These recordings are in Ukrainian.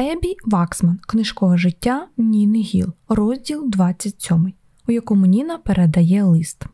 Ебі Ваксман, книжкове життя Ніни Гіл, розділ 27, у якому Ніна передає лист.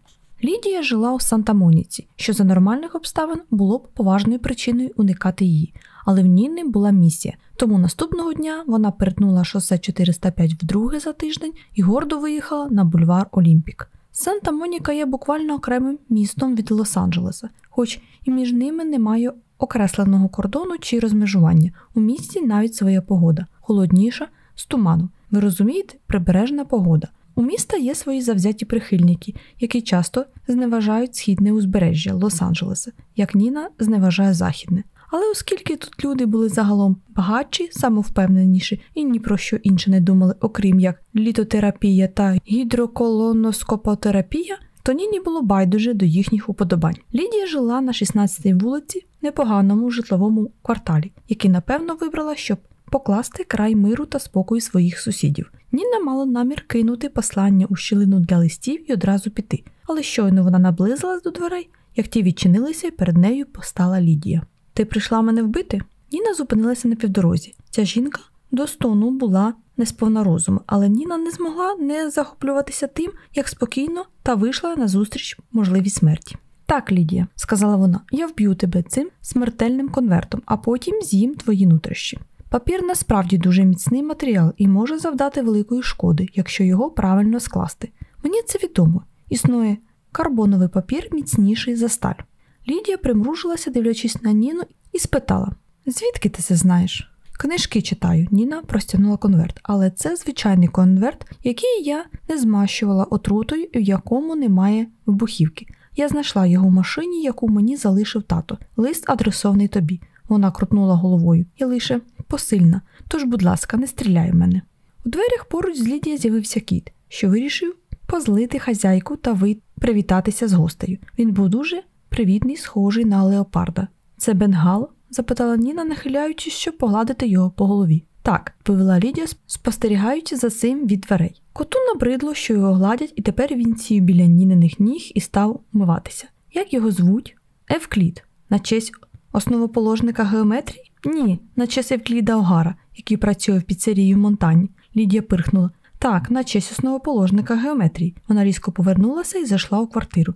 Лідія жила у Санта-Моніці, що за нормальних обставин було б поважною причиною уникати її, але в Ніни була місія. Тому наступного дня вона перетнула шосе 405 вдруге за тиждень і гордо виїхала на бульвар Олімпік. Санта-Моніка є буквально окремим містом від Лос-Анджелеса, хоч і між ними немає окресленого кордону чи розмежування. У місті навіть своя погода, холодніша, з туманом. Ви розумієте, прибережна погода. У міста є свої завзяті прихильники, які часто зневажають східне узбережжя Лос-Анджелеса, як Ніна зневажає західне. Але оскільки тут люди були загалом багатші, самовпевненіші і ні про що інше не думали, окрім як літотерапія та гідроколоноскопотерапія, то Ніні було байдуже до їхніх уподобань. Лідія жила на 16-й вулиці, непоганому житловому кварталі, який напевно вибрала, щоб покласти край миру та спокою своїх сусідів. Ніна мала намір кинути послання у щілину для листів і одразу піти, але щойно вона наблизилась до дверей, як ті відчинилися, і перед нею постала Лідія. Ти прийшла мене вбити? Ніна зупинилася на півдорозі. Ця жінка до стону була не сповна розуму, але Ніна не змогла не захоплюватися тим, як спокійно та вийшла на зустріч можливій смерті. Так, Лідія, сказала вона, я вб'ю тебе цим смертельним конвертом, а потім з'їм твої нутрощі. Папір насправді дуже міцний матеріал і може завдати великої шкоди, якщо його правильно скласти. Мені це відомо. Існує карбоновий папір міцніший за сталь. Лідія примружилася, дивлячись на Ніну, і спитала: Звідки ти це знаєш? Книжки читаю. Ніна простягнула конверт, але це звичайний конверт, який я не змащувала отрутою в якому немає вибухівки. Я знайшла його в машині, яку мені залишив тато. Лист адресований тобі. Вона крутнула головою. Я лише посильна. Тож, будь ласка, не стріляй в мене. У дверях поруч з Лідії з'явився кіт, що вирішив позлити хазяйку та привітатися з гостею. Він був дуже привітний, схожий на леопарда. Це бенгал? Запитала Ніна, нахиляючись, щоб погладити його по голові. Так, повела Лідія, спостерігаючи за цим від дверей. Коту набридло, що його гладять, і тепер він сів біля Ніниних ніг і став умиватися. Як його звуть? Евклід, на честь основоположника геометрії? Ні, на честь Евкліда Огара, який працює в піцерії в Монтані. Лідія пирхнула. Так, на честь основоположника геометрії. Вона різко повернулася і зайшла у квартиру.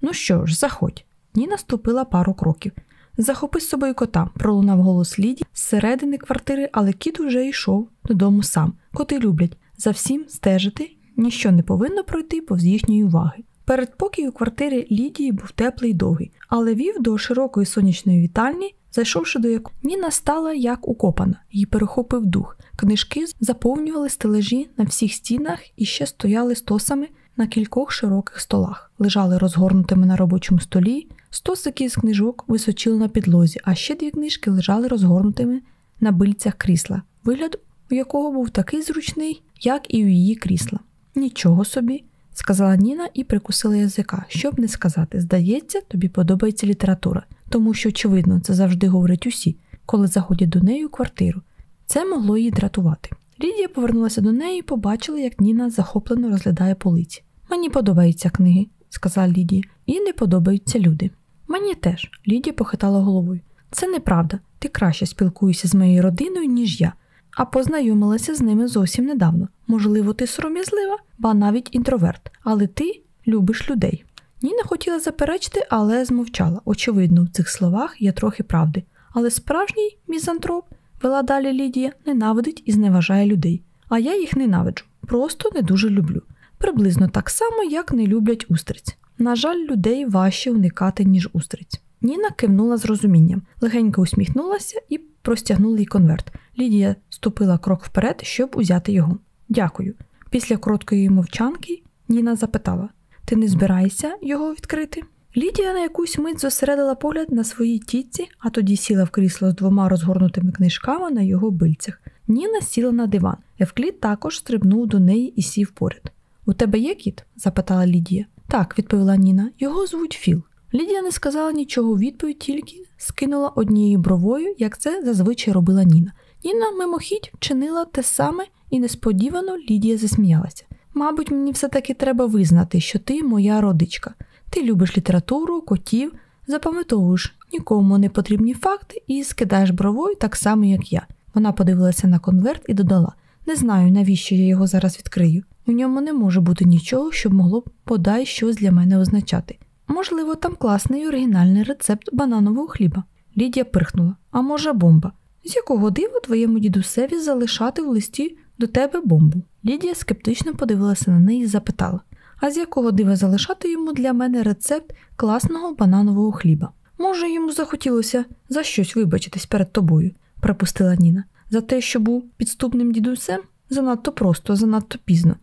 Ну що ж, заходь. Ніна ступила пару кроків. Захопи з собою кота, пролунав голос Ліді з середини квартири, але кіт уже йшов додому сам. Коти люблять за всім стежити, ніщо не повинно пройти повз їхньої уваги. Передпокій у квартирі Лідії був теплий й довгий, але вів до широкої сонячної вітальні, зайшовши до якої Ніна стала як укопана, її перехопив дух. Книжки заповнювали стележі на всіх стінах і ще стояли стосами на кількох широких столах, лежали розгорнутими на робочому столі, стосики з книжок височили на підлозі, а ще дві книжки лежали розгорнутими на бильцях крісла, вигляд у якого був такий зручний, як і у її крісла. Нічого собі, сказала Ніна і прикусила язика, щоб не сказати. Здається, тобі подобається література, тому що, очевидно, це завжди говорять усі, коли заходять до неї у квартиру. Це могло її дратувати. Лідія повернулася до неї і побачила, як Ніна захоплено розглядає полиці. Мені подобаються книги, сказала Лідія, і не подобаються люди. Мені теж, Лідія похитала головою. Це неправда, ти краще спілкуєшся з моєю родиною, ніж я, а познайомилася з ними зовсім недавно. Можливо, ти сором'язлива, ба навіть інтроверт, але ти любиш людей. Ніна хотіла заперечити, але змовчала. Очевидно, в цих словах є трохи правди. Але справжній мізантроп, вела далі Лідія, ненавидить і зневажає людей. А я їх ненавиджу, просто не дуже люблю. Приблизно так само, як не люблять устриць. На жаль, людей важче уникати, ніж устриць. Ніна кивнула з розумінням, легенько усміхнулася і простягнула їй конверт. Лідія ступила крок вперед, щоб узяти його. Дякую. Після короткої мовчанки Ніна запитала: Ти не збираєшся його відкрити? Лідія на якусь мить зосередила погляд на своїй тітці, а тоді сіла в крісло з двома розгорнутими книжками на його бильцях. Ніна сіла на диван. Евклід також стрибнув до неї і сів поряд. У тебе є кіт? запитала Лідія. Так, відповіла Ніна. Його звуть Філ. Лідія не сказала нічого у відповідь, тільки скинула однією бровою, як це зазвичай робила Ніна. Ніна мимохідь вчинила те саме і несподівано Лідія засміялася. Мабуть, мені все-таки треба визнати, що ти моя родичка. Ти любиш літературу, котів, запам'ятовуєш нікому не потрібні факти і скидаєш бровою так само, як я. Вона подивилася на конверт і додала: Не знаю, навіщо я його зараз відкрию. У ньому не може бути нічого, що могло б подай щось для мене означати. Можливо, там класний оригінальний рецепт бананового хліба. Лідія пирхнула. А може, бомба? З якого дива твоєму дідусеві залишати в листі до тебе бомбу? Лідія скептично подивилася на неї і запитала: А з якого дива залишати йому для мене рецепт класного бананового хліба? Може, йому захотілося за щось вибачитись перед тобою, припустила Ніна. За те, що був підступним дідусем? Занадто просто, занадто пізно.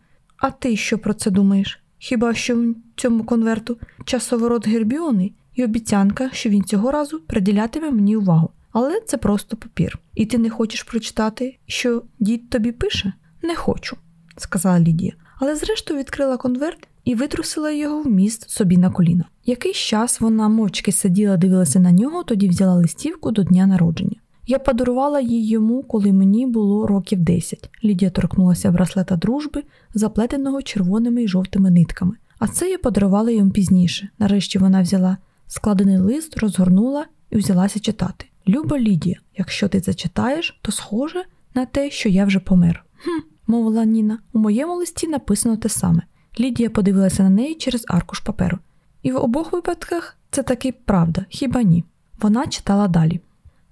А ти що про це думаєш? Хіба що в цьому конверту часоворот Гербіони і обіцянка, що він цього разу приділятиме мені увагу. Але це просто папір. І ти не хочеш прочитати, що дід тобі пише? Не хочу, сказала Лідія. Але зрештою відкрила конверт і витрусила його в міст собі на коліна. Якийсь час вона мовчки сиділа, дивилася на нього, тоді взяла листівку до дня народження. Я подарувала її йому, коли мені було років 10. Лідія торкнулася браслета дружби, заплетеного червоними і жовтими нитками. А це я подарувала йому пізніше. Нарешті вона взяла складений лист, розгорнула і взялася читати. Люба Лідія, якщо ти це читаєш, то схоже на те, що я вже помер. Хм, мовила Ніна. У моєму листі написано те саме. Лідія подивилася на неї через аркуш паперу. І в обох випадках це таки правда, хіба ні? Вона читала далі.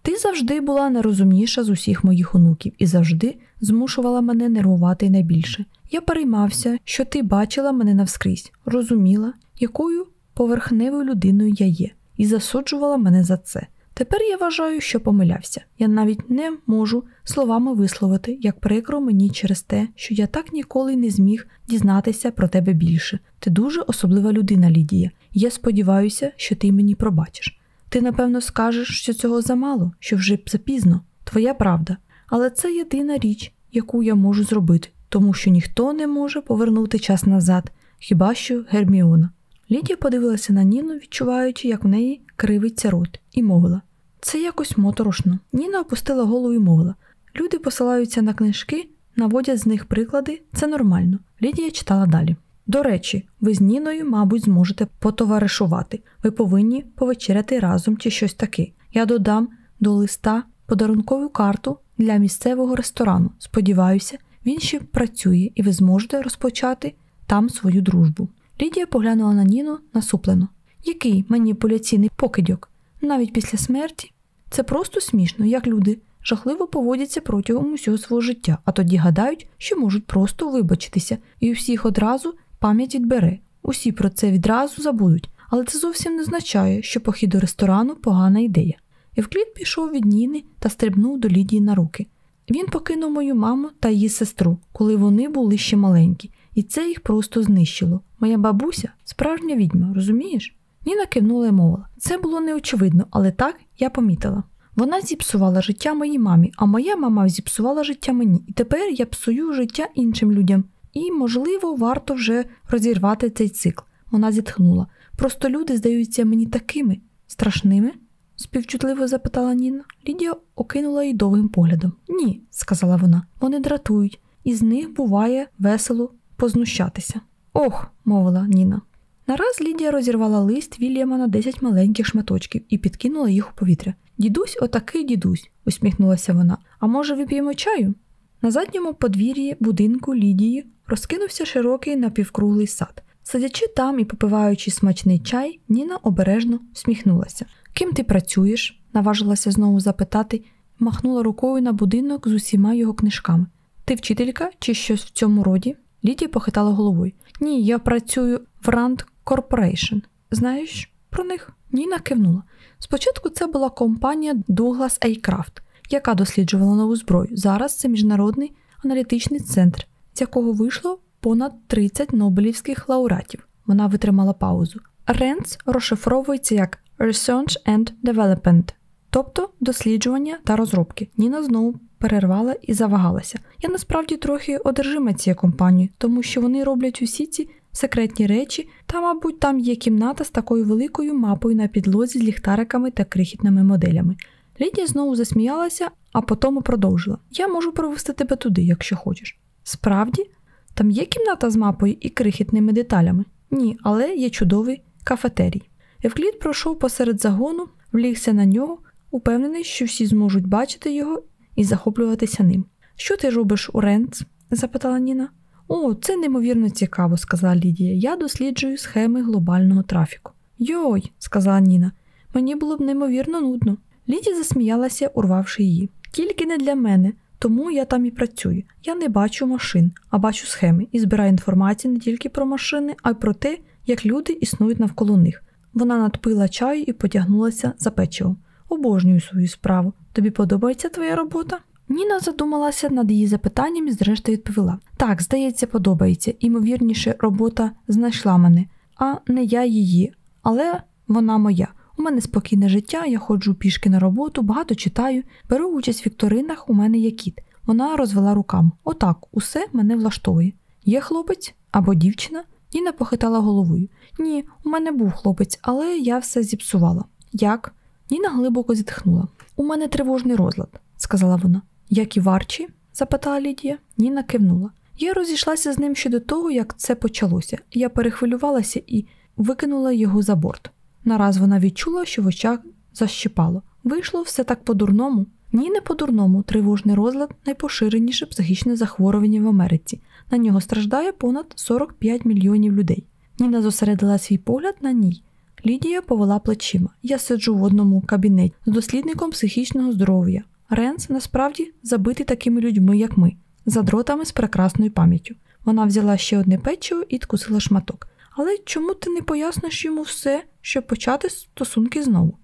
Ти завжди була найрозумніша з усіх моїх онуків і завжди змушувала мене нервувати найбільше. Я переймався, що ти бачила мене навскрізь, розуміла, якою поверхневою людиною я є, і засуджувала мене за це. Тепер я вважаю, що помилявся. Я навіть не можу словами висловити, як прикро мені через те, що я так ніколи не зміг дізнатися про тебе більше. Ти дуже особлива людина, Лідія. Я сподіваюся, що ти мені пробачиш. Ти, напевно, скажеш, що цього замало, що вже запізно. Твоя правда. Але це єдина річ, яку я можу зробити, тому що ніхто не може повернути час назад, хіба що Герміона. Лідія подивилася на Ніну, відчуваючи, як в неї кривиться рот, і мовила: Це якось моторошно. Ніна опустила голову і мовила: Люди посилаються на книжки, наводять з них приклади, це нормально. Лідія читала далі. До речі, ви з Ніною, мабуть, зможете потоваришувати. Ви повинні повечеряти разом чи щось таке. Я додам до листа подарункову карту для місцевого ресторану. Сподіваюся, він ще працює і ви зможете розпочати там свою дружбу. Лідія поглянула на Ніну насуплено. Який маніпуляційний покидьок? Навіть після смерті? Це просто смішно, як люди жахливо поводяться протягом усього свого життя, а тоді гадають, що можуть просто вибачитися, і у всіх одразу пам'ять відбере. Усі про це відразу забудуть, але це зовсім не означає, що похід до ресторану погана ідея. Евклід пішов від Ніни та стрибнув до Лідії на руки. Він покинув мою маму та її сестру, коли вони були ще маленькі, і це їх просто знищило. Моя бабуся справжня відьма, розумієш? Ніна кивнула і мовила. Це було неочевидно, але так я помітила. Вона зіпсувала життя моїй мамі, а моя мама зіпсувала життя мені, і тепер я псую життя іншим людям. І, можливо, варто вже розірвати цей цикл. Вона зітхнула. Просто люди здаються мені такими страшними? співчутливо запитала Ніна. Лідія окинула її довгим поглядом. Ні, сказала вона, вони дратують, і з них буває весело познущатися. Ох, мовила Ніна. Нараз Лідія розірвала лист Вільяма на 10 маленьких шматочків і підкинула їх у повітря. Дідусь, отакий дідусь, усміхнулася вона. А може, вип'ємо чаю? На задньому подвір'ї будинку Лідії розкинувся широкий напівкруглий сад. Сидячи там і попиваючи смачний чай, Ніна обережно всміхнулася. Ким ти працюєш? наважилася знову запитати, махнула рукою на будинок з усіма його книжками. Ти вчителька чи щось в цьому роді? Лідія похитала головою. Ні, я працюю в Rand Corporation. Знаєш про них? Ніна кивнула. Спочатку це була компанія Douglas Aircraft, яка досліджувала нову зброю. Зараз це міжнародний аналітичний центр, з якого вийшло понад 30 Нобелівських лауреатів. Вона витримала паузу. RENS розшифровується як Research and Development, тобто досліджування та розробки. Ніна знову перервала і завагалася. Я насправді трохи одержима цією компанією, тому що вони роблять усі ці секретні речі, та, мабуть, там є кімната з такою великою мапою на підлозі з ліхтариками та крихітними моделями. Лідія знову засміялася, а потім продовжила: Я можу провести тебе туди, якщо хочеш. Справді, там є кімната з мапою і крихітними деталями? Ні, але є чудовий кафетерій. Евклід пройшов посеред загону, влігся на нього, упевнений, що всі зможуть бачити його і захоплюватися ним. Що ти робиш у Ренц? запитала Ніна. О, це неймовірно цікаво, сказала Лідія. Я досліджую схеми глобального трафіку. Йой, сказала Ніна, мені було б неймовірно нудно. Лідія засміялася, урвавши її. Тільки не для мене, тому я там і працюю. Я не бачу машин, а бачу схеми і збираю інформацію не тільки про машини, а й про те, як люди існують навколо них. Вона надпила чаю і потягнулася за печивом. Обожнюю свою справу. Тобі подобається твоя робота? Ніна задумалася над її запитанням і зрештою відповіла: Так, здається, подобається. Імовірніше, робота знайшла мене, а не я її, але вона моя. У мене спокійне життя, я ходжу пішки на роботу, багато читаю, беру участь в вікторинах, у мене є кіт. Вона розвела руками. Отак, усе мене влаштовує. Є хлопець або дівчина? Ніна похитала головою. Ні, у мене був хлопець, але я все зіпсувала. Як? Ніна глибоко зітхнула. У мене тривожний розлад, сказала вона. Як і варчі? запитала Лідія. Ніна кивнула. Я розійшлася з ним щодо того, як це почалося. Я перехвилювалася і викинула його за борт. Нараз вона відчула, що в очах защипало. Вийшло все так по-дурному. Ні, не по-дурному. Тривожний розлад найпоширеніше психічне захворювання в Америці. На нього страждає понад 45 мільйонів людей. Ніна зосередила свій погляд на ній. Лідія повела плечима. Я сиджу в одному кабінеті з дослідником психічного здоров'я. Ренс насправді забитий такими людьми, як ми, за дротами з прекрасною пам'яттю. Вона взяла ще одне печиво і откусила шматок. Але чому ти не поясниш йому все, щоб почати стосунки знову?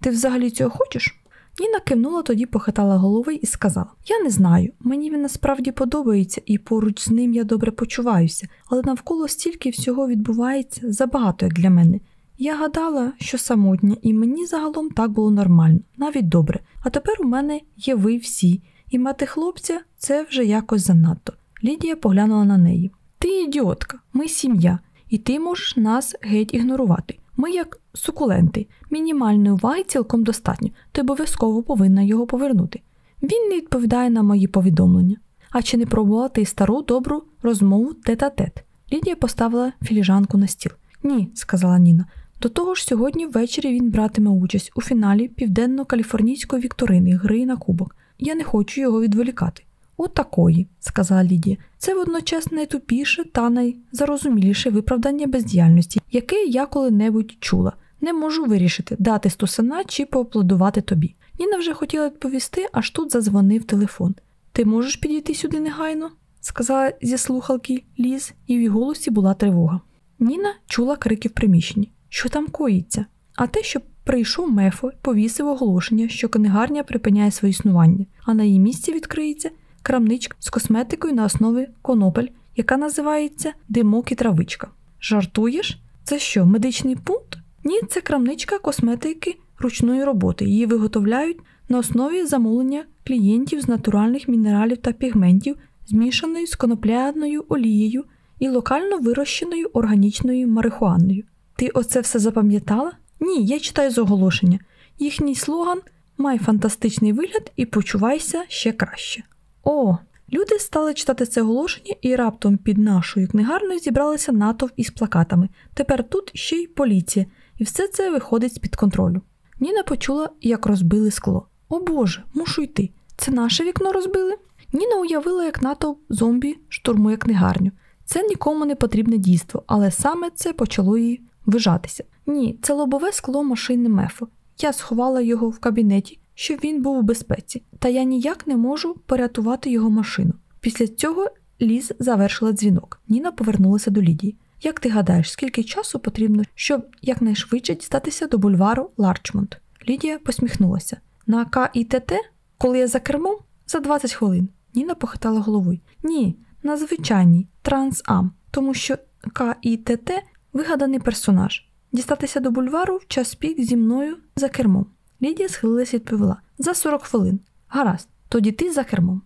Ти взагалі цього хочеш? Ніна кивнула, тоді похитала головою і сказала: Я не знаю, мені він насправді подобається, і поруч з ним я добре почуваюся, але навколо стільки всього відбувається забагато як для мене. Я гадала, що самотня, і мені загалом так було нормально, навіть добре. А тепер у мене є ви всі, і мати хлопця це вже якось занадто. Лідія поглянула на неї. Ти ідіотка, ми сім'я, і ти можеш нас геть ігнорувати. Ми, як сукуленти, мінімальної уваги цілком достатньо, ти обов'язково повинна його повернути. Він не відповідає на мої повідомлення. А чи не пробувала ти стару добру розмову тет-а-тет? Лідія поставила філіжанку на стіл. Ні, сказала Ніна. До того ж, сьогодні ввечері він братиме участь у фіналі південно-каліфорнійської вікторини гри на кубок. Я не хочу його відволікати. От такої, сказала Лідія. Це водночас найтупіше та найзарозуміліше виправдання бездіяльності, яке я коли-небудь чула. Не можу вирішити, дати стосана чи поаплодувати тобі. Ніна вже хотіла відповісти, аж тут задзвонив телефон. Ти можеш підійти сюди негайно? сказала зі слухалки Ліз, і в її голосі була тривога. Ніна чула крики в приміщенні. Що там коїться? А те, що прийшов Мефо, повісив оголошення, що книгарня припиняє своє існування, а на її місці відкриється крамничка з косметикою на основі конопель, яка називається димок і травичка. Жартуєш? Це що, медичний пункт? Ні, це крамничка косметики ручної роботи. Її виготовляють на основі замовлення клієнтів з натуральних мінералів та пігментів, змішаної з конопляною олією і локально вирощеною органічною марихуаною. Ти оце все запам'ятала? Ні, я читаю з оголошення. Їхній слоган май фантастичний вигляд і почувайся ще краще. О, люди стали читати це оголошення, і раптом під нашою книгарною зібралися натовп із плакатами. Тепер тут ще й поліція, і все це виходить з-під контролю. Ніна почула, як розбили скло. О Боже, мушу йти. Це наше вікно розбили? Ніна уявила, як натовп зомбі штурмує книгарню. Це нікому не потрібне дійство, але саме це почало її ввижатися. Ні, це лобове скло машини Мефо. Я сховала його в кабінеті, щоб він був у безпеці, та я ніяк не можу порятувати його машину. Після цього Ліз завершила дзвінок. Ніна повернулася до Лідії. Як ти гадаєш, скільки часу потрібно, щоб якнайшвидше дістатися до бульвару Ларчмонт? Лідія посміхнулася. На КІТТ, коли я за кермом, за 20 хвилин. Ніна похитала головою. Ні, на звичайній трансам, тому що КІТТ вигаданий персонаж. Дістатися до бульвару в час пік зі мною за кермом. Лідія схилилася і відповіла: за 40 хвилин. Гаразд, тоді ти за кермом.